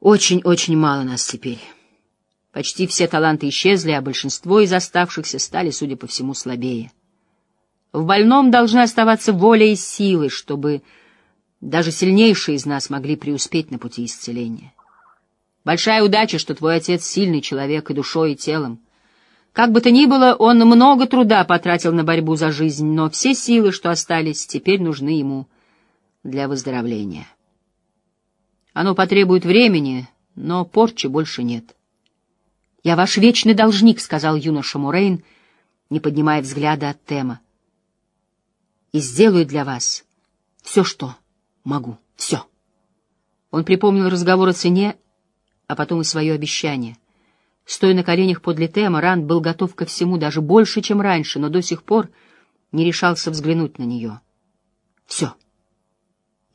Очень-очень мало нас теперь. Почти все таланты исчезли, а большинство из оставшихся стали, судя по всему, слабее. В больном должны оставаться воля и силы, чтобы даже сильнейшие из нас могли преуспеть на пути исцеления. Большая удача, что твой отец сильный человек и душой, и телом. Как бы то ни было, он много труда потратил на борьбу за жизнь, но все силы, что остались, теперь нужны ему для выздоровления. Оно потребует времени, но порчи больше нет. «Я ваш вечный должник», — сказал юноша Мурейн, не поднимая взгляда от Тема. «И сделаю для вас все, что могу, все». Он припомнил разговор о цене, а потом и свое обещание. Стоя на коленях подле Тема, Ранд был готов ко всему, даже больше, чем раньше, но до сих пор не решался взглянуть на нее. «Все.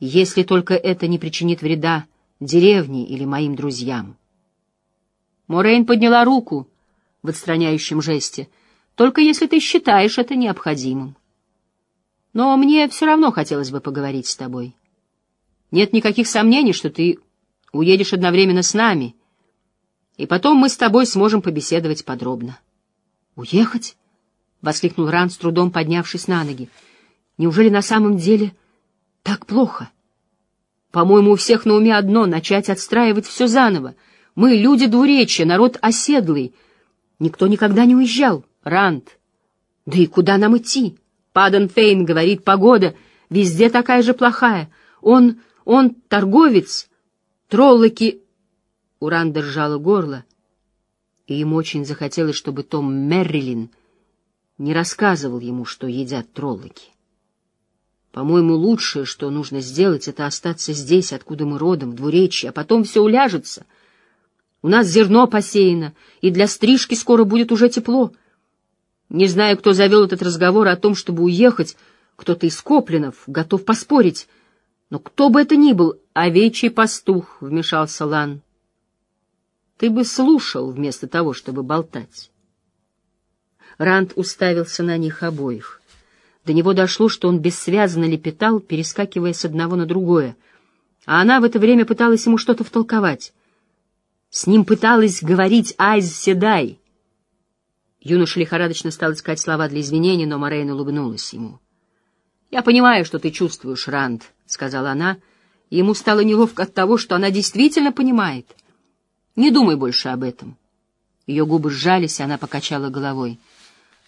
Если только это не причинит вреда деревне или моим друзьям». Морейн подняла руку в отстраняющем жесте. «Только если ты считаешь это необходимым. Но мне все равно хотелось бы поговорить с тобой. Нет никаких сомнений, что ты уедешь одновременно с нами, и потом мы с тобой сможем побеседовать подробно». «Уехать?» — воскликнул Ран, с трудом поднявшись на ноги. «Неужели на самом деле так плохо? По-моему, у всех на уме одно — начать отстраивать все заново — мы люди двуречья, народ оседлый. Никто никогда не уезжал. Ранд. Да и куда нам идти? Падан Фейн говорит, погода везде такая же плохая. Он, он торговец. Троллоки... У Ранда сжало горло, и ему очень захотелось, чтобы Том Меррилин не рассказывал ему, что едят троллоки. По-моему, лучшее, что нужно сделать, это остаться здесь, откуда мы родом, в двуречье, а потом все уляжется — у нас зерно посеяно, и для стрижки скоро будет уже тепло. Не знаю, кто завел этот разговор о том, чтобы уехать, кто-то из Коплинов, готов поспорить. Но кто бы это ни был, овечий пастух, — вмешался Лан. Ты бы слушал вместо того, чтобы болтать. Ранд уставился на них обоих. До него дошло, что он бессвязно лепетал, перескакивая с одного на другое, а она в это время пыталась ему что-то втолковать. С ним пыталась говорить Айз Седай. Юноша лихорадочно стал искать слова для извинения, но Морейн улыбнулась ему. «Я понимаю, что ты чувствуешь, Ранд», — сказала она, и ему стало неловко от того, что она действительно понимает. «Не думай больше об этом». Ее губы сжались, и она покачала головой.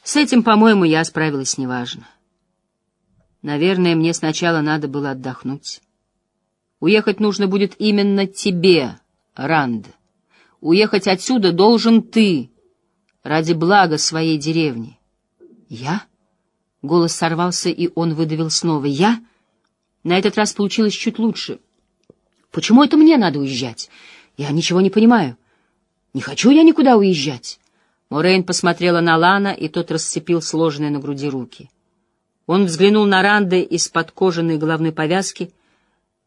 «С этим, по-моему, я справилась неважно. Наверное, мне сначала надо было отдохнуть. Уехать нужно будет именно тебе, Ранд». Уехать отсюда должен ты, ради блага своей деревни. Я? Голос сорвался, и он выдавил снова. Я? На этот раз получилось чуть лучше. Почему это мне надо уезжать? Я ничего не понимаю. Не хочу я никуда уезжать. Морейн посмотрела на Лана, и тот расцепил сложенные на груди руки. Он взглянул на Ранды из-под кожаной головной повязки,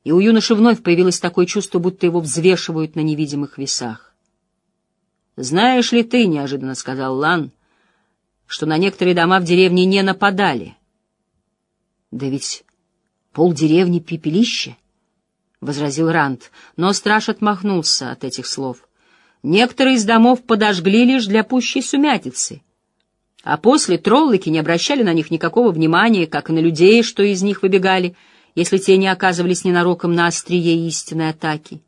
и у юноши вновь появилось такое чувство, будто его взвешивают на невидимых весах. «Знаешь ли ты, — неожиданно сказал Лан, — что на некоторые дома в деревне не нападали?» «Да ведь полдеревни пепелище», — возразил Ранд, но страж отмахнулся от этих слов. «Некоторые из домов подожгли лишь для пущей сумятицы». А после троллыки не обращали на них никакого внимания, как и на людей, что из них выбегали, если те не оказывались ненароком на острие истинной атаки.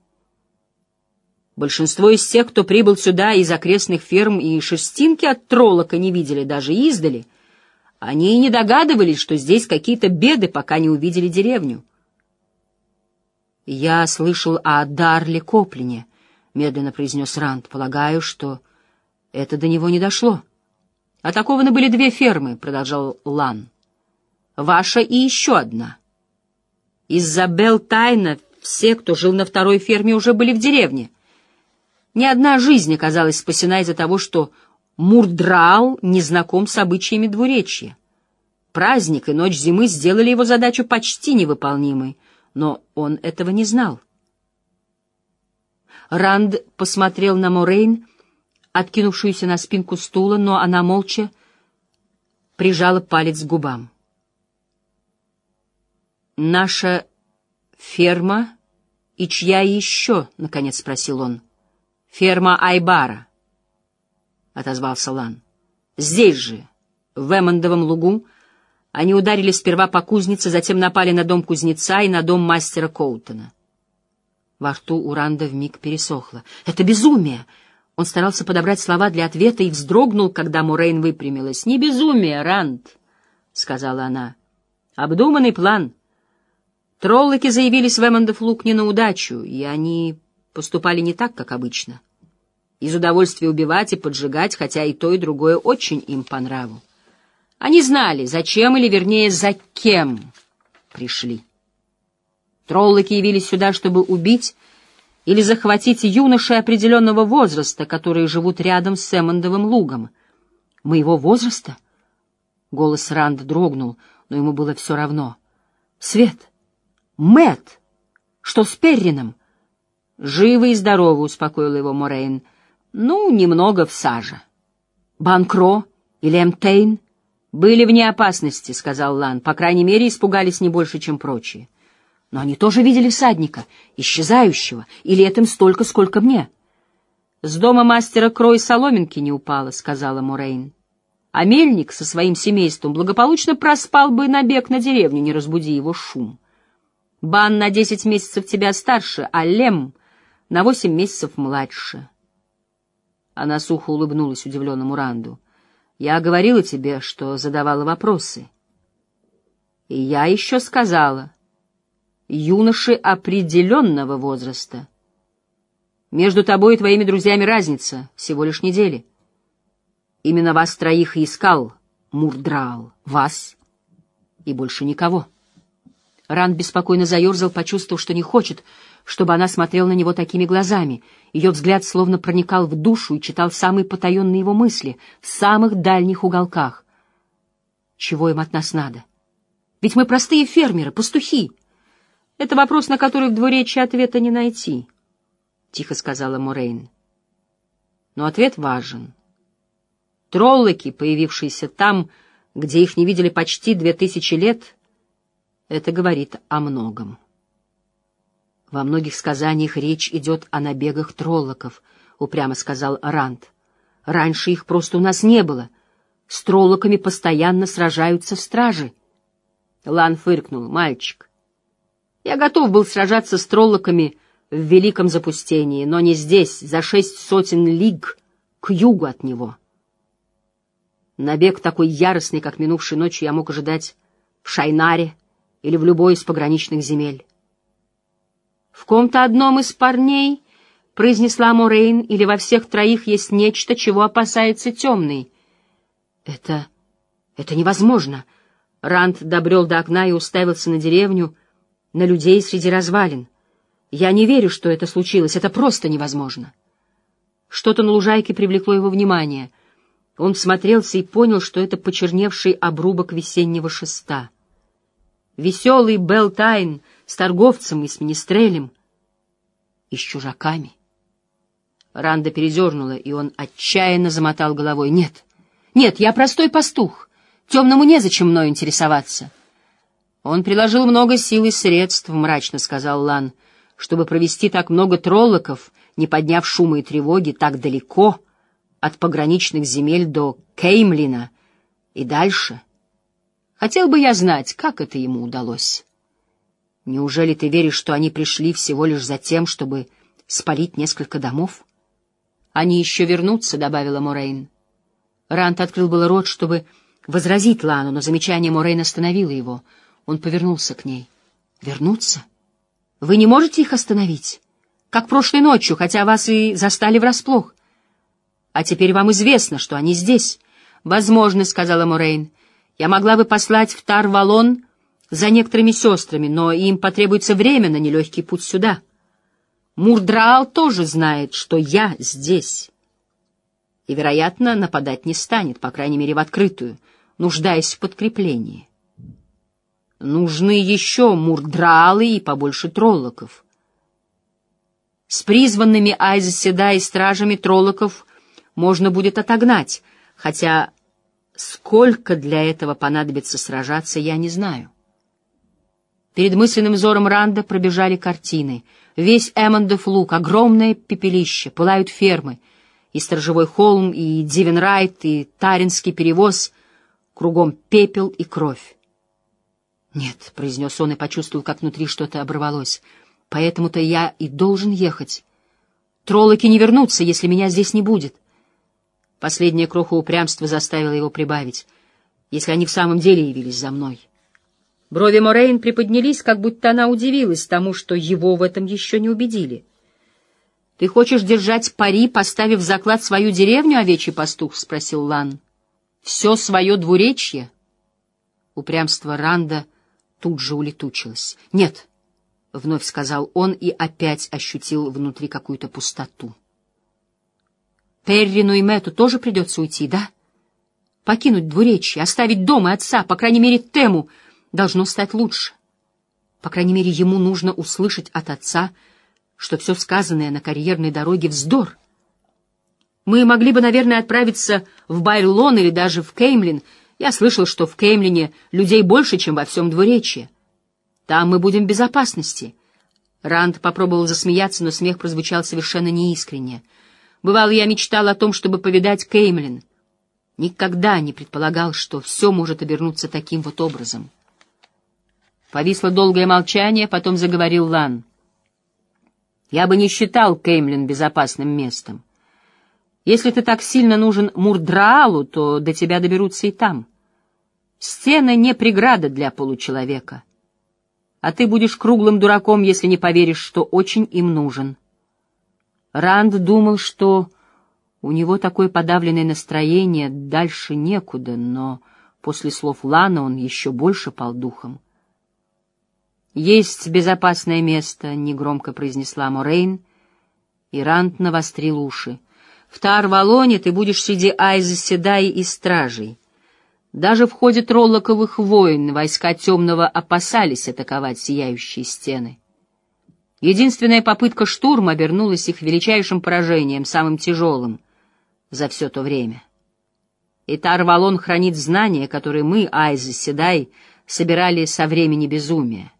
Большинство из тех, кто прибыл сюда из окрестных ферм и шерстинки от троллока не видели даже издали. Они и не догадывались, что здесь какие-то беды, пока не увидели деревню. «Я слышал о Дарле Коплине», — медленно произнес Ранд. «Полагаю, что это до него не дошло». «Атакованы были две фермы», — продолжал Лан. «Ваша и еще одна. Из-за Белтайна все, кто жил на второй ферме, уже были в деревне». Ни одна жизнь оказалась спасена из-за того, что Мурдраал не знаком с обычаями двуречья. Праздник и ночь зимы сделали его задачу почти невыполнимой, но он этого не знал. Ранд посмотрел на Морейн, откинувшуюся на спинку стула, но она молча прижала палец к губам. «Наша ферма «И чья еще?» — наконец спросил он. «Ферма Айбара», — отозвался Лан. «Здесь же, в Эммондовом лугу, они ударили сперва по кузнице, затем напали на дом кузнеца и на дом мастера Коутона». Во рту у Ранда вмиг пересохло. «Это безумие!» Он старался подобрать слова для ответа и вздрогнул, когда Мурейн выпрямилась. «Не безумие, Ранд!» — сказала она. «Обдуманный план. Троллоки заявились в Эммондов не на удачу, и они поступали не так, как обычно. Из удовольствия убивать и поджигать, хотя и то, и другое очень им по нраву. Они знали, зачем или, вернее, за кем пришли. Троллоки явились сюда, чтобы убить или захватить юношей определенного возраста, которые живут рядом с Эммондовым лугом. Моего возраста? Голос Ранд дрогнул, но ему было все равно. Свет! Мэт! Что с Перрином? Живы и здоровы, успокоил его Морейн. Ну, немного в саже. Банкро или Эмтейн были вне опасности, сказал Лан. По крайней мере, испугались не больше, чем прочие. Но они тоже видели всадника, исчезающего, и летом столько, сколько мне. С дома мастера Крой соломинки не упала, сказала Морейн. А мельник со своим семейством благополучно проспал бы набег на деревню, не разбуди его шум. Бан на десять месяцев тебя старше, а Лем на восемь месяцев младше. Она сухо улыбнулась удивленному Ранду. Я говорила тебе, что задавала вопросы. И я еще сказала, юноши определенного возраста. Между тобой и твоими друзьями разница, всего лишь недели. Именно вас троих искал Мурдраал, вас и больше никого. Ранд беспокойно заерзал, почувствовав, что не хочет, чтобы она смотрела на него такими глазами. Ее взгляд словно проникал в душу и читал самые потаенные его мысли в самых дальних уголках. Чего им от нас надо? Ведь мы простые фермеры, пастухи. Это вопрос, на который в двуречии ответа не найти, — тихо сказала Морейн. Но ответ важен. Троллоки, появившиеся там, где их не видели почти две тысячи лет, это говорит о многом. Во многих сказаниях речь идет о набегах троллоков, — упрямо сказал Ранд. Раньше их просто у нас не было. С троллоками постоянно сражаются в страже. Лан фыркнул. Мальчик, я готов был сражаться с троллоками в великом запустении, но не здесь, за шесть сотен лиг к югу от него. Набег такой яростный, как минувшей ночью, я мог ожидать в Шайнаре или в любой из пограничных земель. В ком-то одном из парней, — произнесла Морейн, — или во всех троих есть нечто, чего опасается темный. Это... это невозможно. Ранд добрел до окна и уставился на деревню, на людей среди развалин. Я не верю, что это случилось. Это просто невозможно. Что-то на лужайке привлекло его внимание. Он всмотрелся и понял, что это почерневший обрубок весеннего шеста. Веселый Белтайн с торговцем и с министрелем и с чужаками. Ранда передернула, и он отчаянно замотал головой. «Нет, нет, я простой пастух. Темному незачем мной интересоваться». Он приложил много сил и средств, — мрачно сказал Лан, — чтобы провести так много троллоков, не подняв шума и тревоги, так далеко от пограничных земель до Кеймлина и дальше. Хотел бы я знать, как это ему удалось. Неужели ты веришь, что они пришли всего лишь за тем, чтобы спалить несколько домов? Они еще вернутся, — добавила Морейн. Ранд открыл было рот, чтобы возразить Лану, но замечание Морейн остановило его — он повернулся к ней. «Вернуться? Вы не можете их остановить? Как прошлой ночью, хотя вас и застали врасплох. А теперь вам известно, что они здесь. Возможно, — сказала Морейн, — я могла бы послать в Тар-Валон за некоторыми сестрами, но им потребуется время на нелегкий путь сюда. Мурдраал тоже знает, что я здесь. И, вероятно, нападать не станет, по крайней мере, в открытую, нуждаясь в подкреплении. Нужны еще мурдралы и побольше троллоков. С призванными Айзеседа и стражами троллоков можно будет отогнать, хотя сколько для этого понадобится сражаться, я не знаю. Перед мысленным взором Ранда пробежали картины. Весь Эммондов луг, огромное пепелище, пылают фермы. И Сторожевой холм, и Дивенрайт, и Таринский перевоз. Кругом пепел и кровь. «Нет», — произнес он и почувствовал, как внутри что-то оборвалось. «Поэтому-то я и должен ехать. Троллоки не вернутся, если меня здесь не будет». Последняя кроха упрямства заставила его прибавить. «Если они в самом деле явились за мной». Брови Морейн приподнялись, как будто она удивилась тому, что его в этом еще не убедили. — Ты хочешь держать пари, поставив в заклад свою деревню, овечий пастух? — спросил Лан. — Все свое двуречье? Упрямство Ранда тут же улетучилось. — Нет, — вновь сказал он и опять ощутил внутри какую-то пустоту. — Перрину и Мэту тоже придется уйти, да? Покинуть двуречье, оставить дом и отца, по крайней мере, Тему — должно стать лучше. По крайней мере, ему нужно услышать от отца, что все сказанное на карьерной дороге — вздор. Мы могли бы, наверное, отправиться в Байрлон или даже в Кеймлин. Я слышал, что в Кеймлине людей больше, чем во всем двуречье. Там мы будем в безопасности. Ранд попробовал засмеяться, но смех прозвучал совершенно неискренне. Бывало, я мечтал о том, чтобы повидать Кеймлин. Никогда не предполагал, что все может обернуться таким вот образом. Повисло долгое молчание, потом заговорил Лан. «Я бы не считал Кеймлин безопасным местом. Если ты так сильно нужен Мурдраалу, то до тебя доберутся и там. Стены не преграда для получеловека. А ты будешь круглым дураком, если не поверишь, что очень им нужен». Ранд думал, что у него такое подавленное настроение, дальше некуда, но после слов Лана он еще больше пал духом. «Есть безопасное место», — негромко произнесла Морейн, и Рант навострил уши. «В Тар-Валоне ты будешь среди Айза Седай и стражей. Даже в ходе троллоковых войн войска Темного опасались атаковать сияющие стены. Единственная попытка штурма обернулась их величайшим поражением, самым тяжелым за все то время. И Тар-Валон хранит знания, которые мы, Айза Седай, собирали со времени безумия.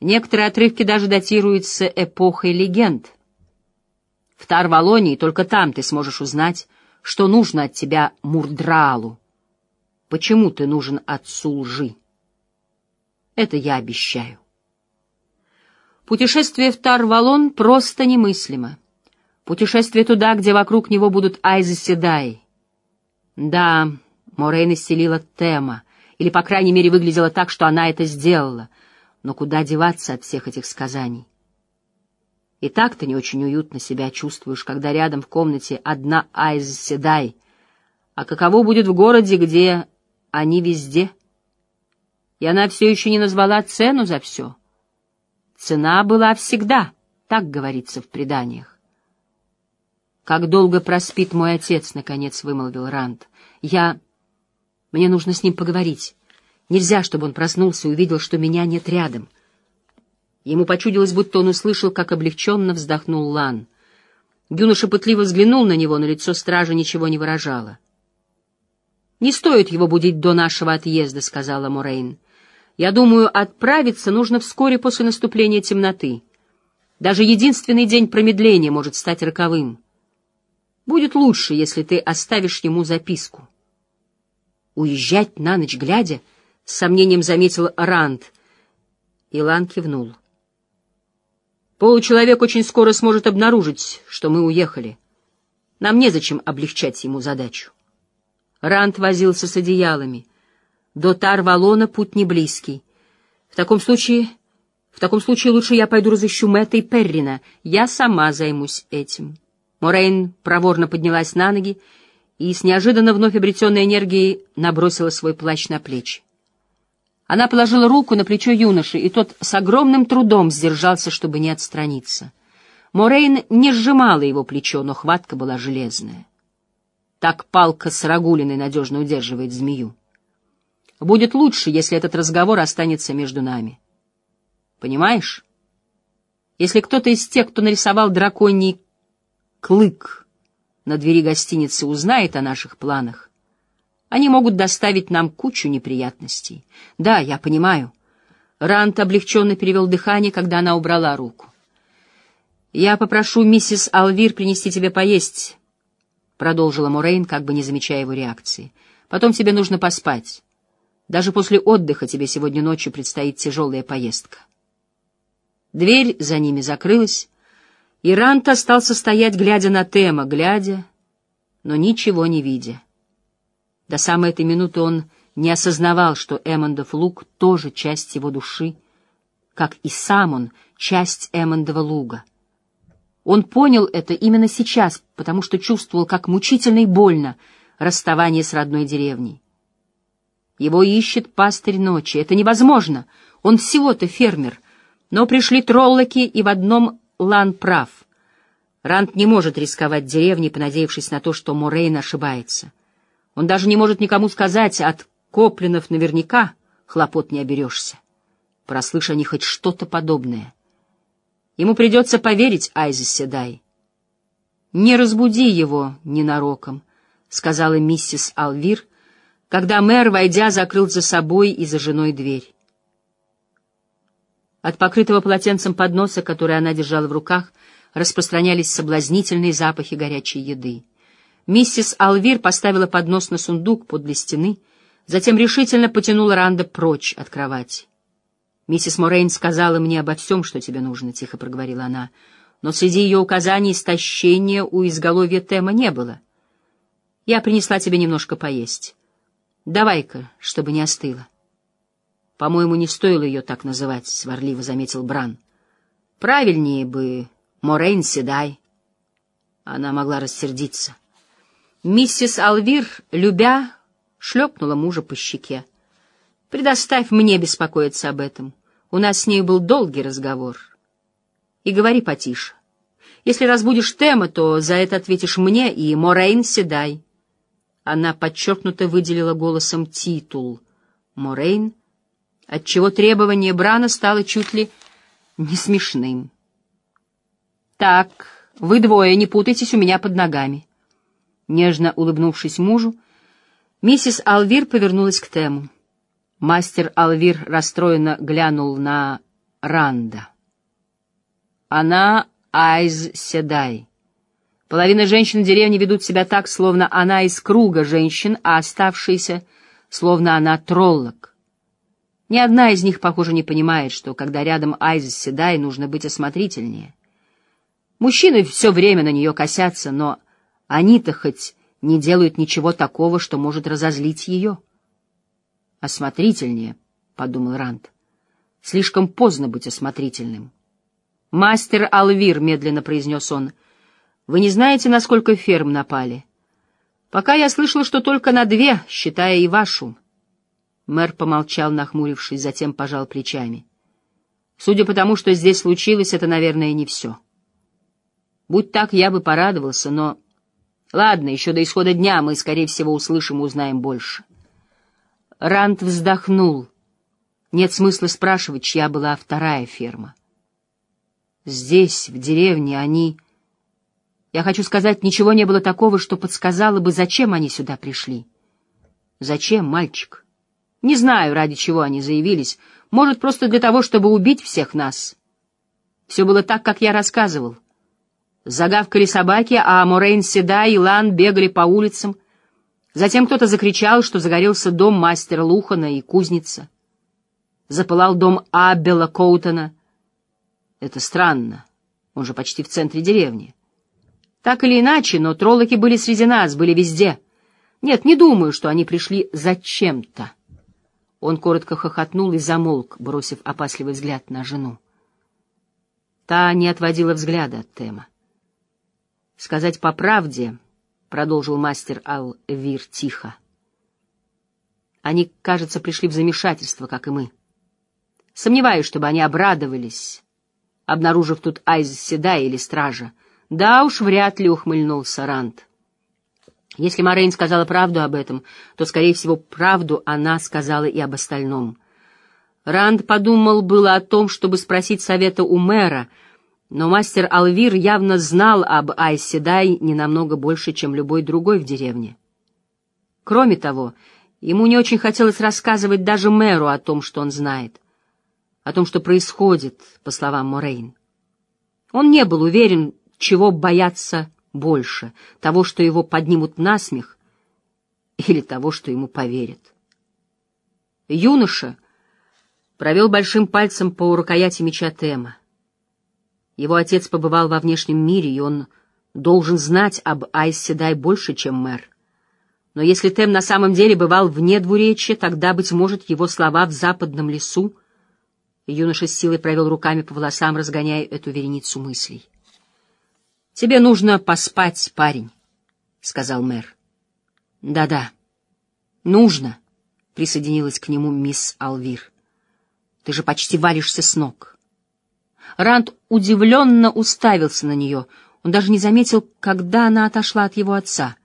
Некоторые отрывки даже датируются эпохой легенд. В Тарвалонии только там ты сможешь узнать, что нужно от тебя Мурдралу. Почему ты нужен отцу лжи? Это я обещаю. Путешествие в Тарвалон просто немыслимо. Путешествие туда, где вокруг него будут Айзы Седай. Да, Морейн исцелила Тема, или, по крайней мере, выглядела так, что она это сделала — но куда деваться от всех этих сказаний? И так ты не очень уютно себя чувствуешь, когда рядом в комнате одна Айз Седай. А каково будет в городе, где они везде? И она все еще не назвала цену за все. Цена была всегда, так говорится в преданиях. «Как долго проспит мой отец?» — наконец вымолвил Ранд. «Я... Мне нужно с ним поговорить». Нельзя, чтобы он проснулся и увидел, что меня нет рядом. Ему почудилось, будто он услышал, как облегченно вздохнул Лан. Юноша пытливо взглянул на него, но лицо стража ничего не выражало. «Не стоит его будить до нашего отъезда», — сказала Морейн. «Я думаю, отправиться нужно вскоре после наступления темноты. Даже единственный день промедления может стать роковым. Будет лучше, если ты оставишь ему записку». «Уезжать на ночь глядя?» с сомнением заметил Ранд. Илан кивнул. Получеловек очень скоро сможет обнаружить, что мы уехали. Нам незачем облегчать ему задачу. Ранд возился с одеялами. До Тар-Валона путь не близкий. В таком случае... В таком случае лучше я пойду разыщу Мэтта и Перрина. Я сама займусь этим. Морейн проворно поднялась на ноги и с неожиданно вновь обретенной энергией набросила свой плащ на плечи. Она положила руку на плечо юноши, и тот с огромным трудом сдержался, чтобы не отстраниться. Морейн не сжимала его плечо, но хватка была железная. Так палка с рагулиной надежно удерживает змею. Будет лучше, если этот разговор останется между нами. Понимаешь? Если кто-то из тех, кто нарисовал драконий клык на двери гостиницы, узнает о наших планах, они могут доставить нам кучу неприятностей. Да, я понимаю. Рант облегченно перевел дыхание, когда она убрала руку. «Я попрошу миссис Алвир принести тебе поесть», — продолжила Морейн, как бы не замечая его реакции. «Потом тебе нужно поспать. Даже после отдыха тебе сегодня ночью предстоит тяжелая поездка». Дверь за ними закрылась, и Рант остался стоять, глядя на Тема, глядя, но ничего не видя. До самой этой минуты он не осознавал, что Эммондов луг тоже часть его души, как и сам он часть Эммондова луга. Он понял это именно сейчас, потому что чувствовал, как мучительно и больно расставание с родной деревней. Его ищет пастырь ночи. Это невозможно. Он всего-то фермер. Но пришли троллоки, и в одном Лан прав. Рант не может рисковать деревней, понадеявшись на то, что Морейн ошибается. Он даже не может никому сказать, от Коплинов наверняка хлопот не оберешься. Прослышь они хоть что-то подобное. Ему придется поверить Айзе Седай. «Не разбуди его ненароком», — сказала миссис Алвир, когда мэр, войдя, закрыл за собой и за женой дверь. От покрытого полотенцем подноса, который она держала в руках, распространялись соблазнительные запахи горячей еды. Миссис Алвир поставила поднос на сундук подле стены — Затем решительно потянул Ранда прочь от кровати. «Миссис Морейн сказала мне обо всем, что тебе нужно», — тихо проговорила она. «Но среди ее указаний истощения у изголовья Тема не было. Я принесла тебе немножко поесть. Давай-ка, чтобы не остыло». «По-моему, не стоило ее так называть», — сварливо заметил Бран. «Правильнее бы Морейн Седай». Она могла рассердиться. Миссис Алвир, любя, шлепнула мужа по щеке. «Предоставь мне беспокоиться об этом. У нас с ней был долгий разговор. И говори потише. Если разбудишь Тема, то за это ответишь мне и Морейн Седай». Она подчеркнуто выделила голосом титул «Морейн», отчего требование Брана стало чуть ли не смешным. «Так, вы двое, не путайтесь у меня под ногами». Нежно улыбнувшись мужу, Миссис Алвир повернулась к Тему. Мастер Алвир расстроенно глянул на Ранда. Она Айз Седай. Половина женщин в деревне ведут себя так, словно она из круга женщин, а оставшиеся, словно она троллок. Ни одна из них, похоже, не понимает, что, когда рядом Айз Седай, нужно быть осмотрительнее. Мужчины все время на нее косятся, но они-то хоть не делают ничего такого, что может разозлить ее. «Осмотрительнее», — подумал Ранд. «Слишком поздно быть осмотрительным». «Мастер Алвир», — медленно произнес он, — «вы не знаете, насколько ферм напали?» «Пока я слышал, что только на две, считая и вашу». Мэр помолчал, нахмурившись, затем пожал плечами. «Судя по тому, что здесь случилось, это, наверное, не все. Будь так, я бы порадовался, но...» Ладно, еще до исхода дня мы, скорее всего, услышим и узнаем больше. Рант вздохнул. Нет смысла спрашивать, чья была вторая ферма. Здесь, в деревне, они... Я хочу сказать, ничего не было такого, что подсказало бы, зачем они сюда пришли. Зачем, мальчик? Не знаю, ради чего они заявились. Может, просто для того, чтобы убить всех нас. Все было так, как я рассказывал. Загавкали собаки, а Морейн Седа и Лан бегали по улицам. Затем кто-то закричал, что загорелся дом мастера Лухана и кузница. Запылал дом Аббела Коутона. Это странно, он же почти в центре деревни. Так или иначе, но троллоки были среди нас, были везде. Нет, не думаю, что они пришли зачем-то. Он коротко хохотнул и замолк, бросив опасливый взгляд на жену. Та не отводила взгляда от Тема. Сказать по правде, — продолжил мастер Ал-Вир тихо, — они, кажется, пришли в замешательство, как и мы. Сомневаюсь, чтобы они обрадовались, обнаружив тут Айз Седа или Стража. Да уж, вряд ли ухмыльнулся Рант. Если Морейн сказала правду об этом, то, скорее всего, правду она сказала и об остальном. Ранд подумал было о том, чтобы спросить совета у мэра — но мастер Алвир явно знал об Айседай не намного больше, чем любой другой в деревне. Кроме того, ему не очень хотелось рассказывать даже мэру о том, что он знает. о том, что происходит, по словам Морейн. Он не был уверен, чего бояться больше, того, что его поднимут на смех, или того, что ему поверят. Юноша провел большим пальцем по рукояти меча Тема. Его отец побывал во внешнем мире, и он должен знать об Айсе Дай больше, чем мэр. Но если Тем на самом деле бывал вне двуречья, тогда, быть может, его слова в западном лесу... Юноша с силой провел руками по волосам, разгоняя эту вереницу мыслей. — Тебе нужно поспать, парень, — сказал мэр. Да — Да-да, нужно, — присоединилась к нему мисс Алвир. — Ты же почти валишься с ног. Ранд удивленно уставился на нее. Он даже не заметил, когда она отошла от его отца.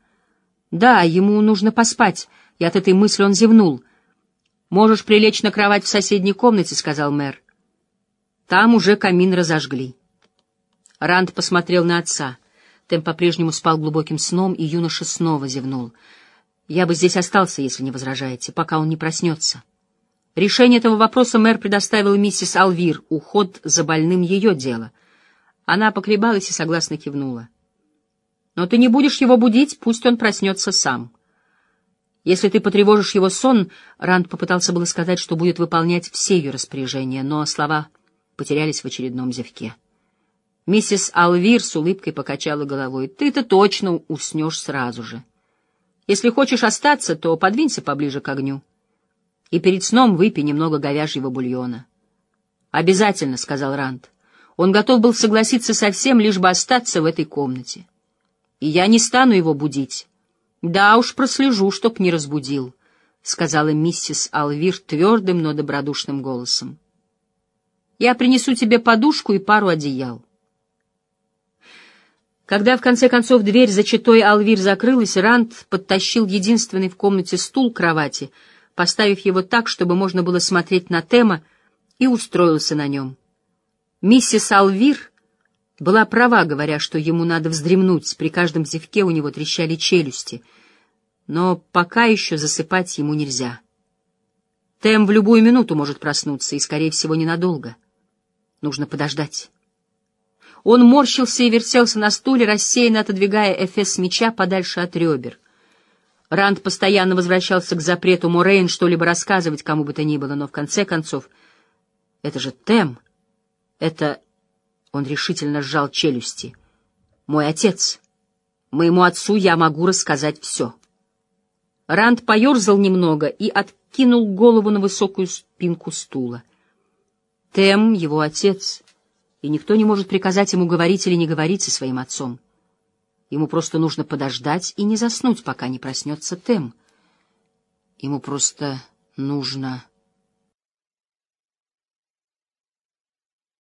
Да, ему нужно поспать, и от этой мысли он зевнул. «Можешь прилечь на кровать в соседней комнате», — сказал мэр. Там уже камин разожгли. Ранд посмотрел на отца. Тем по-прежнему спал глубоким сном, и юноша снова зевнул. «Я бы здесь остался, если не возражаете, пока он не проснется». Решение этого вопроса мэр предоставил миссис Алвир, уход за больным ее дело. Она поколебалась и согласно кивнула. Но ты не будешь его будить, пусть он проснется сам. Если ты потревожишь его сон, Ранд попытался было сказать, что будет выполнять все ее распоряжения, но слова потерялись в очередном зевке. Миссис Алвир с улыбкой покачала головой. «Ты-то точно уснешь сразу же. Если хочешь остаться, то подвинься поближе к огню. И перед сном выпей немного говяжьего бульона». «Обязательно», — сказал Ранд. Он готов был согласиться со всем, лишь бы остаться в этой комнате и я не стану его будить. Да уж прослежу, чтоб не разбудил, — сказала миссис Алвир твердым, но добродушным голосом. Я принесу тебе подушку и пару одеял. Когда, в конце концов, дверь за читой Алвир закрылась, Ранд подтащил единственный в комнате стул к кровати, поставив его так, чтобы можно было смотреть на Тема, и устроился на нем. Миссис Алвир была права, говоря, что ему надо вздремнуть, при каждом зевке у него трещали челюсти. Но пока еще засыпать ему нельзя. Тем в любую минуту может проснуться, и, скорее всего, ненадолго. Нужно подождать. Он морщился и вертелся на стуле, рассеянно отодвигая эфес меча подальше от ребер. Ранд постоянно возвращался к запрету Морейн что-либо рассказывать кому бы то ни было, но в конце концов... Это же Тем. Это он решительно сжал челюсти. «Мой отец. Моему отцу я могу рассказать все». Ранд поерзал немного и откинул голову на высокую спинку стула. Тем — его отец, и никто не может приказать ему говорить или не говорить со своим отцом. Ему просто нужно подождать и не заснуть, пока не проснется Тем. Ему просто нужно...